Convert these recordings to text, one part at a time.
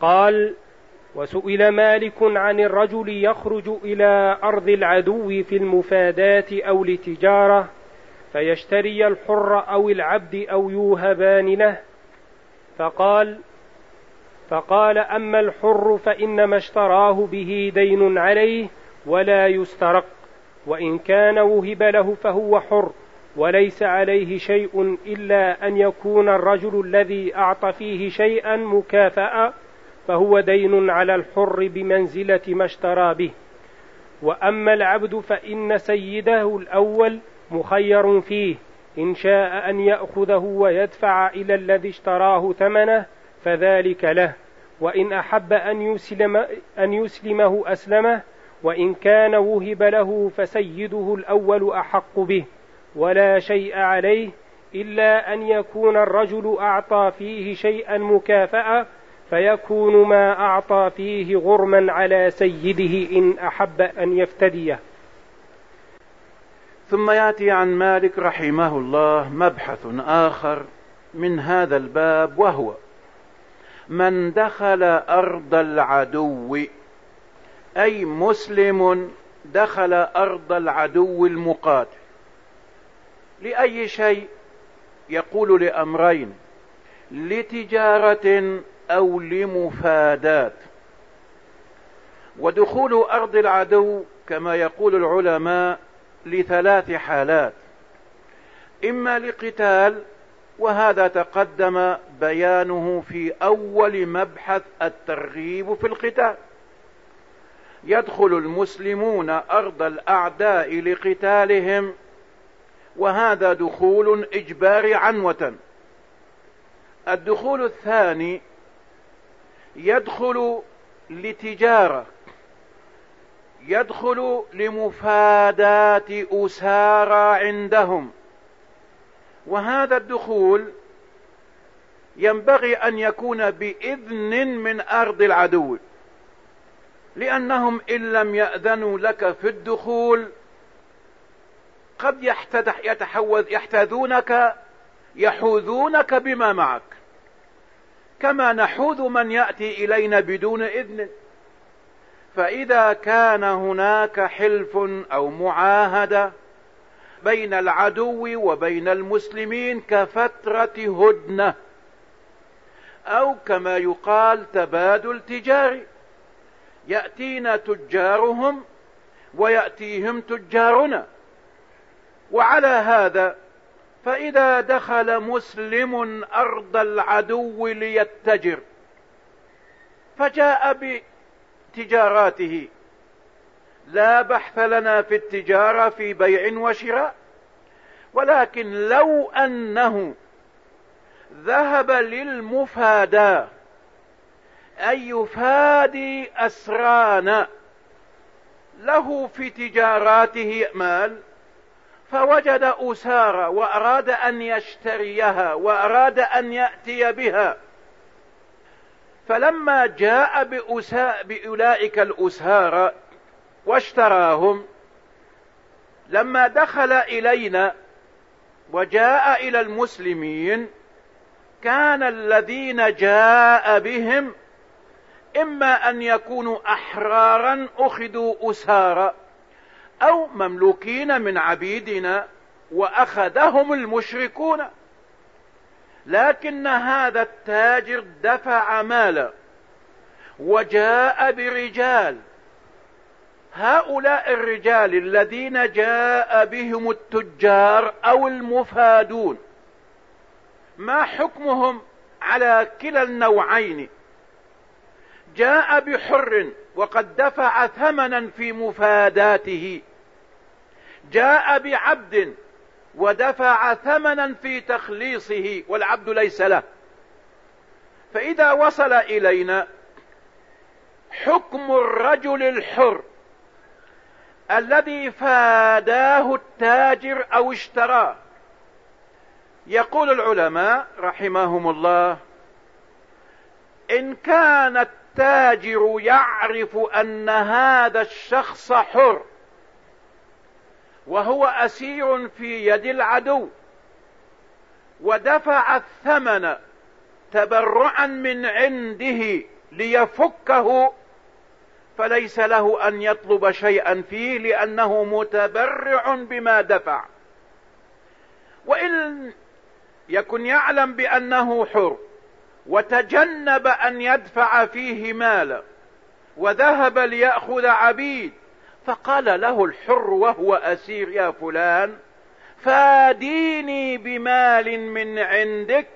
قال وسئل مالك عن الرجل يخرج إلى أرض العدو في المفادات أو لتجارة فيشتري الحر أو العبد أو يوهبان له. فقال فقال أما الحر فإنما اشتراه به دين عليه ولا يسترق وإن كان وهب له فهو حر وليس عليه شيء إلا أن يكون الرجل الذي أعطى فيه شيئا مكافأة فهو دين على الحر بمنزلة ما اشترى به. وأما العبد فإن سيده الأول مخير فيه. إن شاء أن يأخذه ويدفع إلى الذي اشتراه ثمنه فذلك له. وإن أحب أن يسلم أن يسلمه أسلمه. وإن كان وهب له فسيده الأول أحق به. ولا شيء عليه إلا أن يكون الرجل أعطى فيه شيئا مكافأة فيكون ما أعطى فيه غرما على سيده إن أحب أن يفتديه. ثم يأتي عن مالك رحمه الله مبحث آخر من هذا الباب وهو من دخل أرض العدو أي مسلم دخل أرض العدو المقاتل لأي شيء؟ يقول لأمرين لتجارة أو لمفادات. ودخول أرض العدو كما يقول العلماء لثلاث حالات. إما لقتال وهذا تقدم بيانه في أول مبحث الترغيب في القتال. يدخل المسلمون أرض الأعداء لقتالهم وهذا دخول اجبار عنوة. الدخول الثاني يدخل لتجارة يدخل لمفادات أسارى عندهم. وهذا الدخول ينبغي أن يكون بإذن من أرض العدو لأنهم إن لم يأذنوا لك في الدخول قد يتحوذ يحتذونك يحوذونك بما معك. كما نحوذ من يأتي إلينا بدون إذن. فإذا كان هناك حلف أو معاهدة بين العدو وبين المسلمين كفترة هدنة أو كما يقال تبادل تجاري. يأتينا تجارهم ويأتيهم تجارنا. وعلى هذا فإذا دخل مسلم أرض العدو ليتجر فجاء بتجاراته لا بحث لنا في التجارة في بيع وشراء ولكن لو أنه ذهب للمفاداه ان يفادي أسرانا له في تجاراته مال فوجد أسارة وأراد أن يشتريها وأراد أن يأتي بها. فلما جاء بأسا بأولئك الأسارة واشتراهم لما دخل إلينا وجاء إلى المسلمين كان الذين جاء بهم إما أن يكونوا أحرارا أخذوا أسارا أو مملوكين من عبيدنا وأخذهم المشركون. لكن هذا التاجر دفع مالا وجاء برجال. هؤلاء الرجال الذين جاء بهم التجار أو المفادون ما حكمهم على كلا النوعين؟ جاء بحر وقد دفع ثمنا في مفاداته. جاء بعبد ودفع ثمنا في تخليصه والعبد ليس له. فإذا وصل إلينا حكم الرجل الحر الذي فاداه التاجر أو اشتراه. يقول العلماء رحمهم الله إن كان التاجر يعرف أن هذا الشخص حر وهو أسير في يد العدو ودفع الثمن تبرعا من عنده ليفكه فليس له أن يطلب شيئا فيه لأنه متبرع بما دفع. وإن يكن يعلم بأنه حر وتجنب أن يدفع فيه مالا وذهب ليأخذ عبيد فقال له الحر وهو أسير يا فلان فاديني بمال من عندك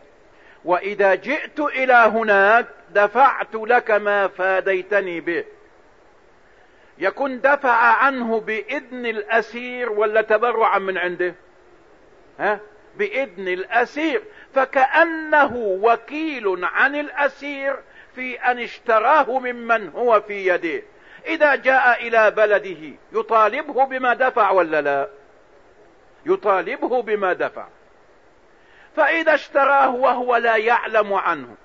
وإذا جئت إلى هناك دفعت لك ما فاديتني به. يكون دفع عنه بإذن الأسير ولا تبرعا من عنده؟ ها؟ بإذن الأسير. فكأنه وكيل عن الأسير في أن اشتراه ممن هو في يده. إذا جاء إلى بلده يطالبه بما دفع ولا لا؟ يطالبه بما دفع. فإذا اشتراه وهو لا يعلم عنه.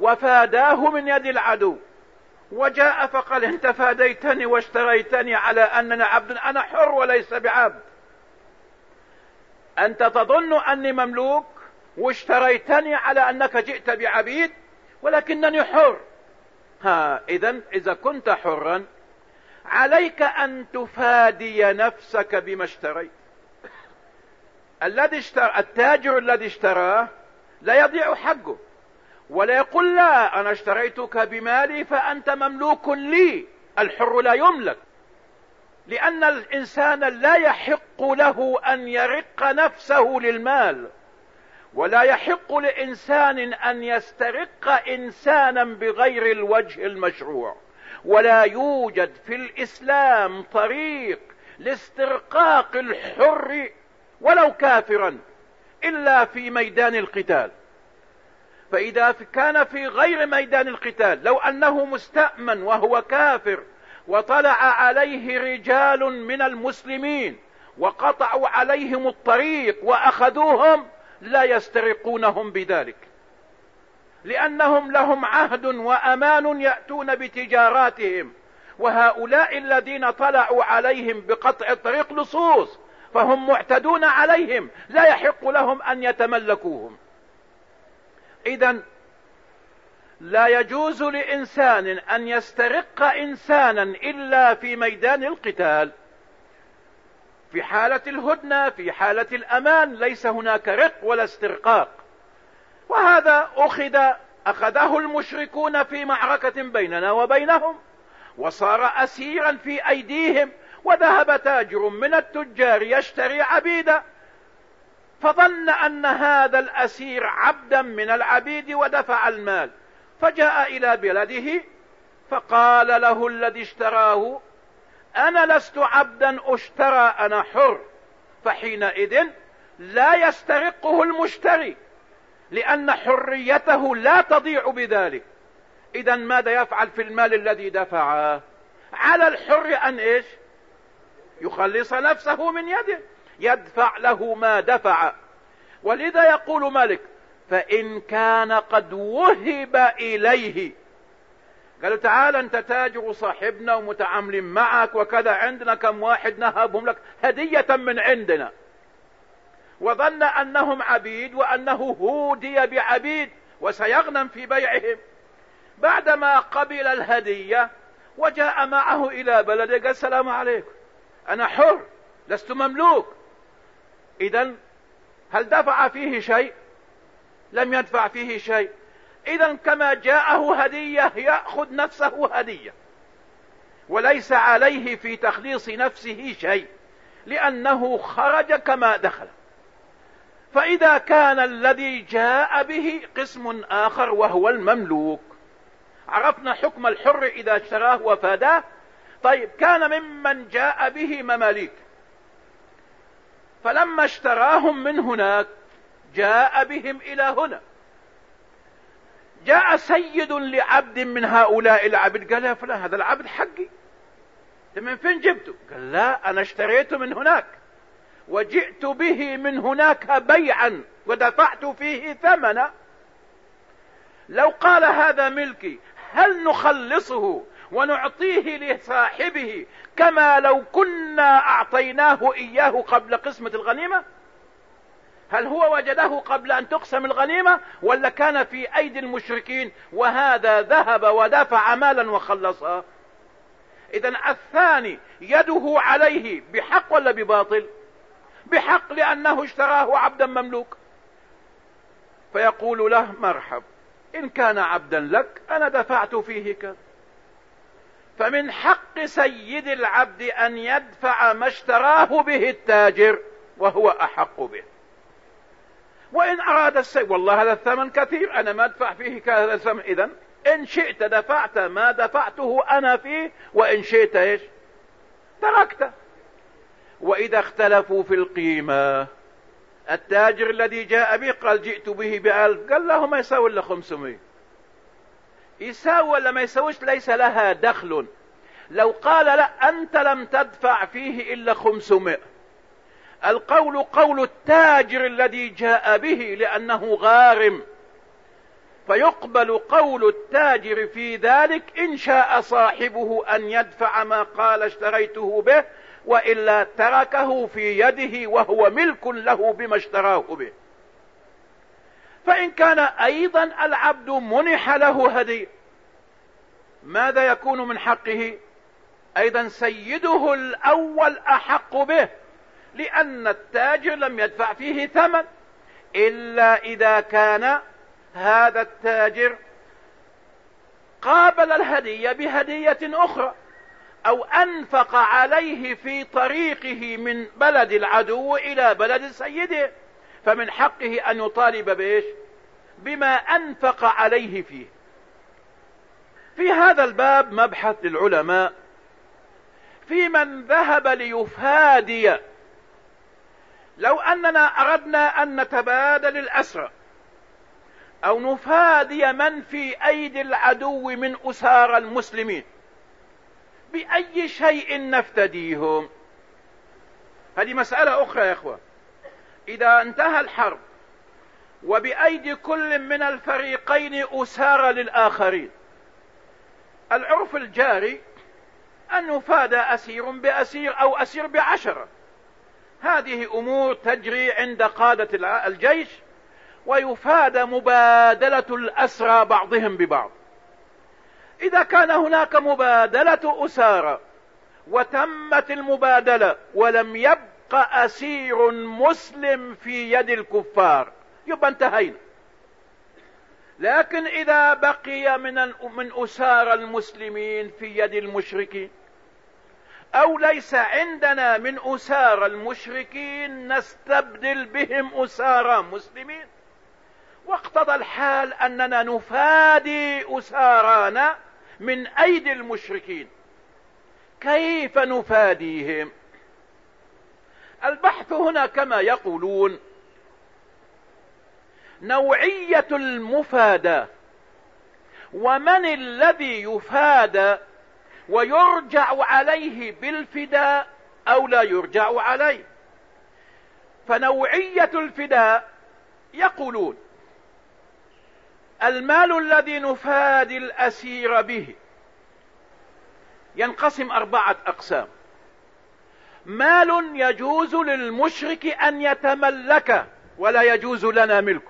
وفاداه من يد العدو. وجاء فقال انت فاديتني واشتريتني على أننا عبد أنا حر وليس بعبد. أنت تظن أني مملوك واشتريتني على أنك جئت بعبيد ولكنني حر. ها اذا إذا كنت حرا عليك أن تفادي نفسك بما اشتريت. الذي اشترى التاجر الذي اشتراه لا يضيع حقه ولا يقول لا أنا اشتريتك بمالي فأنت مملوك لي الحر لا يملك. لأن الإنسان لا يحق له أن يرق نفسه للمال. ولا يحق لإنسان أن يسترق إنسانا بغير الوجه المشروع ولا يوجد في الإسلام طريق لاسترقاق الحر ولو كافرا إلا في ميدان القتال. فإذا كان في غير ميدان القتال لو أنه مستأمن وهو كافر وطلع عليه رجال من المسلمين وقطعوا عليهم الطريق وأخذوهم لا يسترقونهم بذلك. لأنهم لهم عهد وأمان يأتون بتجاراتهم. وهؤلاء الذين طلعوا عليهم بقطع الطريق لصوص فهم معتدون عليهم. لا يحق لهم أن يتملكوهم. اذا لا يجوز لإنسان أن يسترق إنسانا إلا في ميدان القتال. في حالة الهدنة في حالة الأمان ليس هناك رق ولا استرقاق. وهذا أخذ أخذه المشركون في معركة بيننا وبينهم وصار اسيرا في أيديهم وذهب تاجر من التجار يشتري عبيدا فظن أن هذا الأسير عبدا من العبيد ودفع المال. فجاء إلى بلده فقال له الذي اشتراه أنا لست عبدا أشترى أنا حر. فحينئذ لا يسترقه المشتري لأن حريته لا تضيع بذلك. اذا ماذا يفعل في المال الذي دفعه؟ على الحر أن إيش؟ يخلص نفسه من يده يدفع له ما دفع. ولذا يقول مالك فإن كان قد وهب إليه قالوا تعال أنت تاجر صاحبنا ومتعاملين معك وكذا عندنا كم واحد نهبهم لك هدية من عندنا. وظن أنهم عبيد وأنه هودي بعبيد وسيغنم في بيعهم. بعدما قبل الهدية وجاء معه إلى بلده قال السلام عليكم. أنا حر لست مملوك. اذا هل دفع فيه شيء؟ لم يدفع فيه شيء. اذا كما جاءه هدية يأخذ نفسه هدية. وليس عليه في تخليص نفسه شيء لأنه خرج كما دخل. فإذا كان الذي جاء به قسم آخر وهو المملوك. عرفنا حكم الحر إذا اشتراه وفاداه؟ طيب كان ممن جاء به مماليك. فلما اشتراهم من هناك جاء بهم إلى هنا. جاء سيد لعبد من هؤلاء العبد. قال يا فلان هذا العبد حقي. من فين جبته؟ قال لا أنا اشتريته من هناك. وجئت به من هناك بيعا ودفعت فيه ثمنا لو قال هذا ملكي هل نخلصه ونعطيه لصاحبه كما لو كنا أعطيناه إياه قبل قسمة الغنيمة؟ هل هو وجده قبل أن تقسم الغنيمة ولا كان في أيدي المشركين وهذا ذهب ودفع مالا وخلصها اذا الثاني يده عليه بحق ولا بباطل؟ بحق لأنه اشتراه عبدا مملوك. فيقول له مرحب إن كان عبدا لك أنا دفعت فيه كذا فمن حق سيد العبد أن يدفع ما اشتراه به التاجر وهو أحق به. وإن أراد السيد والله هذا الثمن كثير أنا ما أدفع فيه كهذا الثمن. اذا إن شئت دفعت ما دفعته أنا فيه وإن شئت إيش؟ تركته. وإذا اختلفوا في القيمة التاجر الذي جاء به قال جئت به بألف قال له ما يساوي إلا 500 يساوي ولا ما يساويش؟ ليس لها دخل. لو قال لا أنت لم تدفع فيه إلا 500 القول قول التاجر الذي جاء به لأنه غارم. فيقبل قول التاجر في ذلك إن شاء صاحبه أن يدفع ما قال اشتريته به وإلا تركه في يده وهو ملك له بما اشتراه به. فإن كان أيضا العبد منح له هديه ماذا يكون من حقه؟ أيضا سيده الأول أحق به. لأن التاجر لم يدفع فيه ثمن إلا إذا كان هذا التاجر قابل الهدية بهدية أخرى أو أنفق عليه في طريقه من بلد العدو إلى بلد سيده فمن حقه أن يطالب بإيش؟ بما أنفق عليه فيه. في هذا الباب مبحث للعلماء في من ذهب ليفادي لو أننا أردنا أن نتبادل الأسرى أو نفادي من في أيدي العدو من اسار المسلمين بأي شيء نفتديهم؟ هذه مسألة أخرى يا إخوة. إذا انتهى الحرب وبأيدي كل من الفريقين اسار للآخرين العرف الجاري أن يفادى أسير بأسير أو أسير بعشرة. هذه أمور تجري عند قادة الجيش ويفاد مبادلة الأسرى بعضهم ببعض. إذا كان هناك مبادلة أسارى وتمت المبادلة ولم يبق أسير مسلم في يد الكفار يبقى انتهينا. لكن إذا بقي من من أسار المسلمين في يد المشركين أو ليس عندنا من أسار المشركين نستبدل بهم أسارى مسلمين. واقتضى الحال أننا نفادي أسارانا من أيدي المشركين. كيف نفاديهم؟ البحث هنا كما يقولون نوعية المفادى ومن الذي يفادى ويرجع عليه بالفداء أو لا يرجع عليه. فنوعية الفداء يقولون المال الذي نفادي الأسير به. ينقسم أربعة أقسام. مال يجوز للمشرك أن يتملك ولا يجوز لنا ملكه.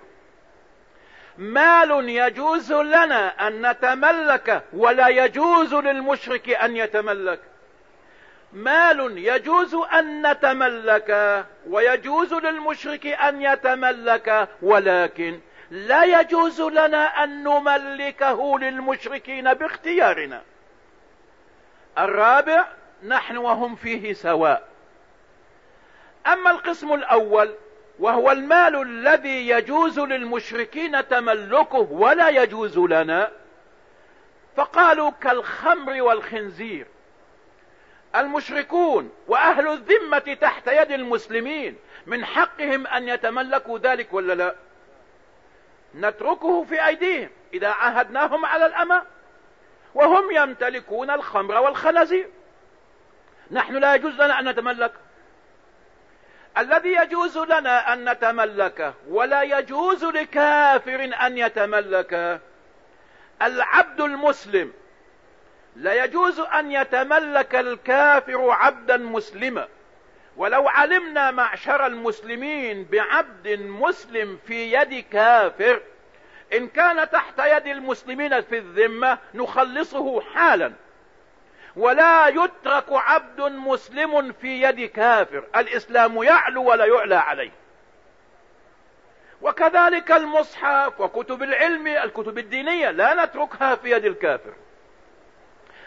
مال يجوز لنا أن نتملك ولا يجوز للمشرك أن يتملك. مال يجوز أن نتملك ويجوز للمشرك أن يتملك ولكن لا يجوز لنا أن نملكه للمشركين باختيارنا. الرابع نحن وهم فيه سواء. أما القسم الأول وهو المال الذي يجوز للمشركين تملكه ولا يجوز لنا. فقالوا كالخمر والخنزير. المشركون وأهل الذمة تحت يد المسلمين من حقهم أن يتملكوا ذلك ولا لا؟ نتركه في أيديهم إذا عاهدناهم على الأمة وهم يمتلكون الخمر والخنازير. نحن لا يجوز لنا أن نتملك. الذي يجوز لنا أن نتملكه ولا يجوز لكافر أن يتملكه العبد المسلم لا يجوز أن يتملك الكافر عبدا مسلما. ولو علمنا معشر المسلمين بعبد مسلم في يد كافر إن كان تحت يد المسلمين في الذمة نخلصه حالا. ولا يترك عبد مسلم في يد كافر. الإسلام يعلو ولا يعلى عليه. وكذلك المصحف وكتب العلم الكتب الدينية لا نتركها في يد الكافر.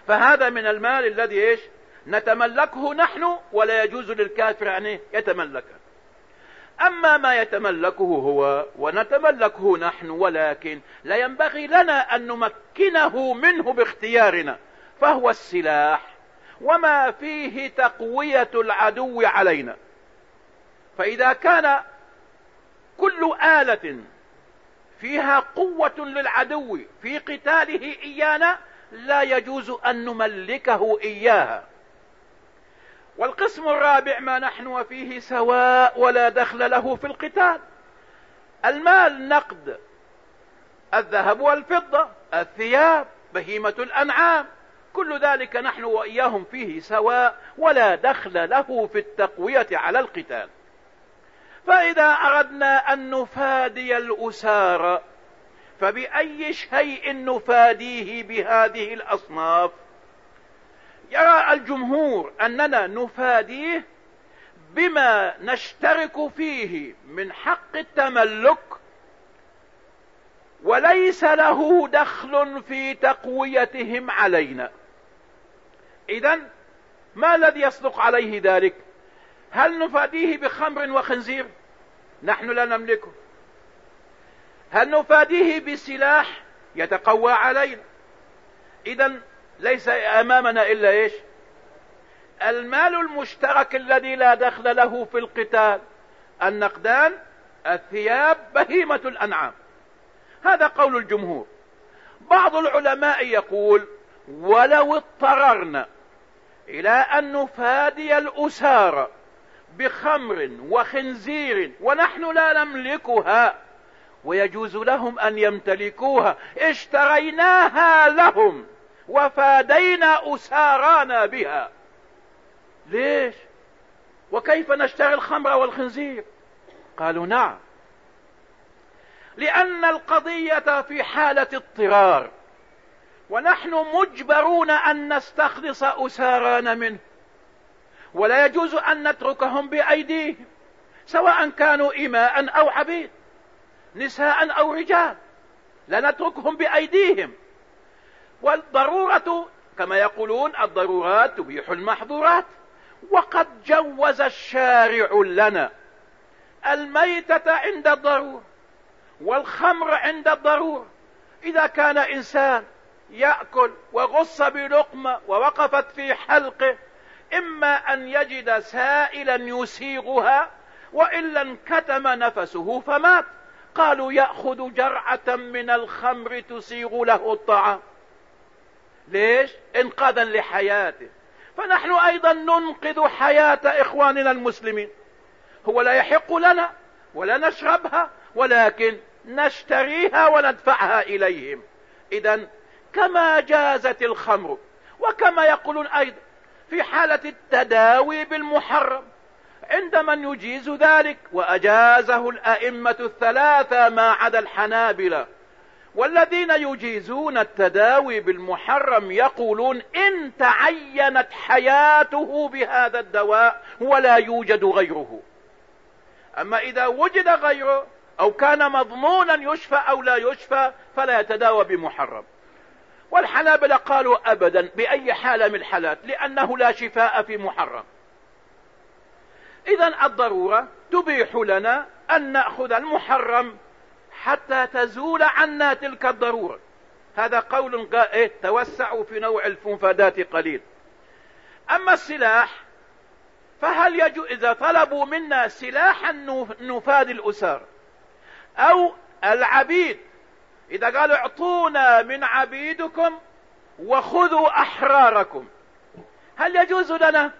فهذا من المال الذي إيش؟ نتملكه نحن ولا يجوز للكافر أن يتملكه أما ما يتملكه هو ونتملكه نحن ولكن لا ينبغي لنا أن نمكنه منه باختيارنا. فهو السلاح وما فيه تقوية العدو علينا. فإذا كان كل آلة فيها قوة للعدو في قتاله إيانا لا يجوز أن نملكه إياها. والقسم الرابع ما نحن فيه سواء ولا دخل له في القتال. المال نقد الذهب والفضة الثياب بهيمة الأنعام. كل ذلك نحن وإياهم فيه سواء ولا دخل له في التقوية على القتال. فإذا أردنا أن نفادي الأسار فبأي شيء نفاديه بهذه الأصناف؟ يرى الجمهور أننا نفاديه بما نشترك فيه من حق التملك وليس له دخل في تقويتهم علينا. اذا ما الذي يصدق عليه ذلك؟ هل نفاديه بخمر وخنزير؟ نحن لا نملكه. هل نفاديه بسلاح يتقوى علينا؟ اذا ليس أمامنا إلا إيش؟ المال المشترك الذي لا دخل له في القتال النقدان الثياب بهيمة الأنعام. هذا قول الجمهور. بعض العلماء يقول ولو اضطررنا إلى أن نفادي الاسارة بخمر وخنزير ونحن لا نملكها ويجوز لهم أن يمتلكوها. اشتريناها لهم وفادينا اسارانا بها. ليش؟ وكيف نشتري الخمر والخنزير؟ قالوا نعم. لأن القضية في حالة اضطرار. ونحن مجبرون أن نستخلص اسارانا منه. ولا يجوز أن نتركهم بأيديهم سواء كانوا اماء أو عبيد نساء أو رجال لا نتركهم بأيديهم. والضرورة كما يقولون الضرورات تبيح المحظورات. وقد جوز الشارع لنا الميتة عند الضرورة والخمر عند الضرورة. إذا كان إنسان يأكل وغص بلقمة ووقفت في حلقه إما أن يجد سائلا يسيغها وإلا انكتم نفسه فمات. قالوا يأخذ جرعة من الخمر تسيغ له الطعام. ليش؟ إنقاذا لحياته. فنحن أيضا ننقذ حياة إخواننا المسلمين. هو لا يحق لنا ولا نشربها ولكن نشتريها وندفعها إليهم. اذا كما جازت الخمر وكما يقولون أيضا في حالة التداوي بالمحرم عند من يجيز ذلك وأجازه الأئمة الثلاثة ما عدا الحنابلة والذين يجيزون التداوي بالمحرم يقولون إن تعينت حياته بهذا الدواء ولا يوجد غيره. أما إذا وجد غيره أو كان مضمونا يشفى أو لا يشفى فلا يتداوى بمحرم. والحنابلة قالوا ابدا بأي حالة من الحالات لأنه لا شفاء في محرم. اذا الضرورة تبيح لنا أن نأخذ المحرم حتى تزول عنا تلك الضرورة. هذا قول إيه توسعوا في نوع المفادات قليل. أما السلاح فهل يجو إذا طلبوا منا سلاحا نفاد الاسار أو العبيد إذا قالوا اعطونا من عبيدكم وخذوا أحراركم. هل يجوز لنا؟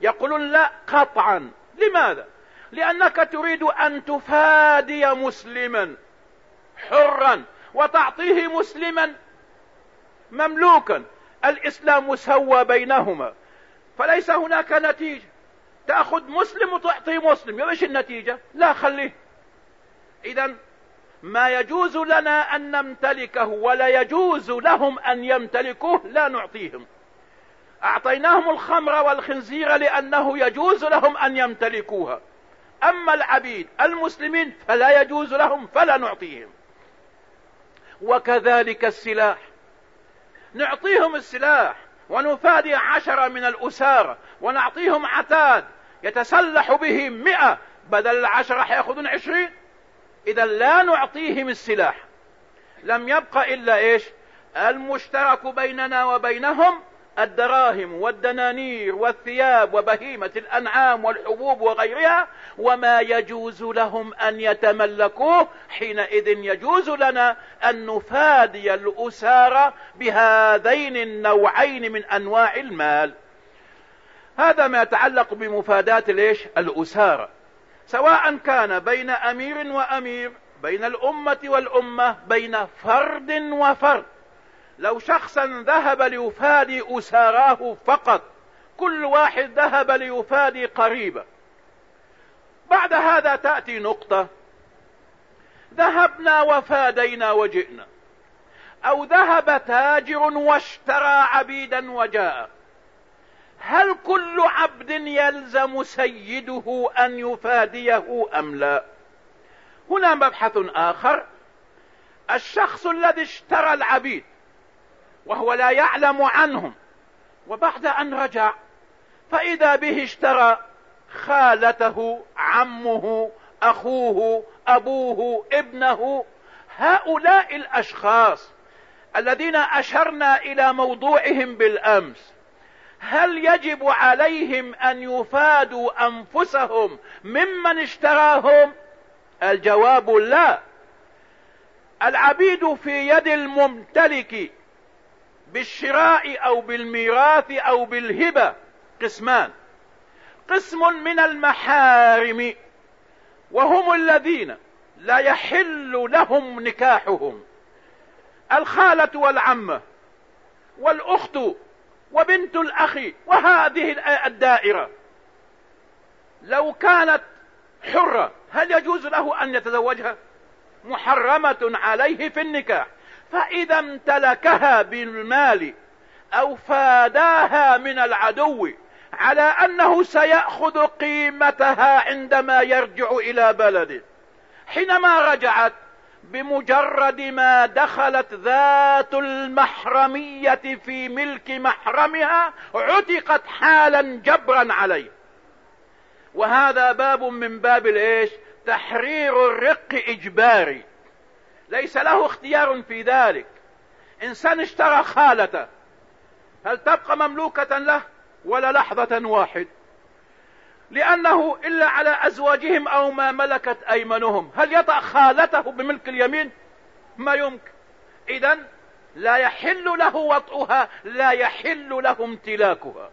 يقولون لا قطعا. لماذا؟ لأنك تريد أن تفادي مسلما حرا وتعطيه مسلما مملوكا. الإسلام سوى بينهما. فليس هناك نتيجة. تأخذ مسلم وتعطي مسلم. إيش النتيجة؟ لا خليه. اذا ما يجوز لنا أن نمتلكه ولا يجوز لهم أن يمتلكوه لا نعطيهم. أعطيناهم الخمر والخنزير لأنه يجوز لهم أن يمتلكوها. أما العبيد المسلمين فلا يجوز لهم فلا نعطيهم. وكذلك السلاح. نعطيهم السلاح ونفادي عشرة من الأسارة ونعطيهم عتاد. يتسلح به مئة بدل العشرة حيأخذون عشرين. إذا لا نعطيهم السلاح. لم يبق إلا إيش؟ المشترك بيننا وبينهم الدراهم والدنانير والثياب وبهيمة الأنعام والحبوب وغيرها وما يجوز لهم أن يتملكوه. حينئذ يجوز لنا أن نفادي الأسارة بهذين النوعين من أنواع المال. هذا ما يتعلق بمفاداة ليش الأسارة سواء كان بين أمير وأمير بين الأمة والأمة بين فرد وفرد. لو شخصا ذهب ليفادي أساراه فقط كل واحد ذهب ليفادي قريبه بعد هذا تأتي نقطة. ذهبنا وفادينا وجئنا. أو ذهب تاجر واشترى عبيدا وجاء. هل كل عبد يلزم سيده أن يفاديه أم لا؟ هنا مبحث آخر. الشخص الذي اشترى العبيد وهو لا يعلم عنهم وبعد أن رجع فإذا به اشترى خالته عمه أخوه أبوه ابنه هؤلاء الأشخاص الذين أشرنا إلى موضوعهم بالأمس. هل يجب عليهم أن يفادوا أنفسهم ممن اشتراهم؟ الجواب لا. العبيد في يد الممتلك بالشراء أو بالميراث أو بالهبة. قسمان. قسم من المحارم وهم الذين لا يحل لهم نكاحهم. الخالة والعمة والأخت وبنت الأخ وهذه الدائرة. لو كانت حرة هل يجوز له أن يتزوجها؟ محرمة عليه في النكاح. فإذا امتلكها بالمال أو فاداها من العدو على أنه سيأخذ قيمتها عندما يرجع إلى بلده. حينما رجعت بمجرد ما دخلت ذات المحرمية في ملك محرمها عتقت حالا جبرا عليه. وهذا باب من باب الإيش؟ تحرير الرق إجباري. ليس له اختيار في ذلك. انسان اشترى خالته هل تبقى مملوكة له ولا لحظة واحد؟ لأنه إلا على أزواجهم أو ما ملكت ايمنهم هل يطأ خالته بملك اليمين؟ ما يمكن. اذا لا يحل له وطئها لا يحل له امتلاكها.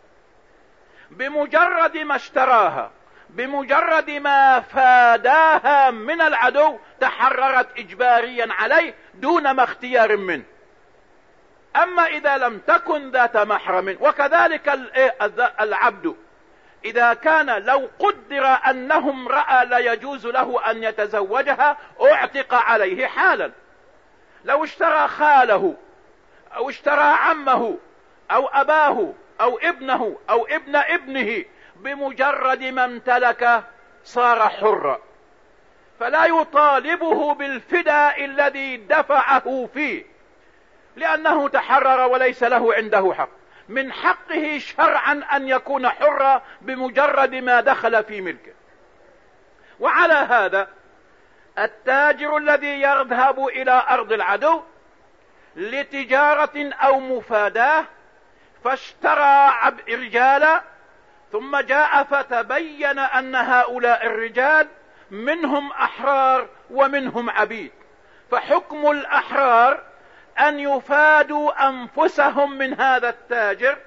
بمجرد ما اشتراها بمجرد ما فاداها من العدو تحررت اجباريا عليه دون ما اختيار منه. أما إذا لم تكن ذات محرم وكذلك إيه، العبد إذا كان لو قدر انه امرأة لا يجوز له أن يتزوجها أعتق عليه حالا. لو اشترى خاله أو اشترى عمه أو أباه أو ابنه أو ابن ابنه بمجرد ما امتلك صار حرا. فلا يطالبه بالفداء الذي دفعه فيه لأنه تحرر وليس له عنده حق. من حقه شرعا أن يكون حرا بمجرد ما دخل في ملكه. وعلى هذا التاجر الذي يذهب إلى أرض العدو لتجارة أو مفاداة فاشترى رجالا ثم جاء فتبين أن هؤلاء الرجال منهم أحرار ومنهم عبيد. فحكم الأحرار أن يفادوا أنفسهم من هذا التاجر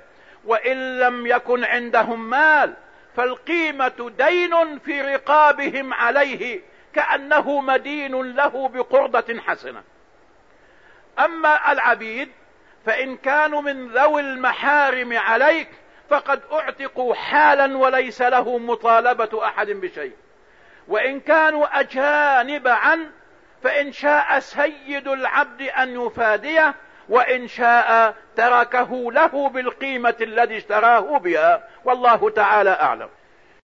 وإن لم يكن عندهم مال فالقيمة دين في رقابهم عليه كأنه مدين له بقرضة حسنة. أما العبيد فإن كانوا من ذوي المحارم عليك فقد أعتقوا حالا وليس له مطالبة أحد بشيء. وإن كانوا أجانب عن فإن شاء سيد العبد أن يفاديه وإن شاء تركه له بالقيمة الذي اشتراه بها. والله تعالى أعلم.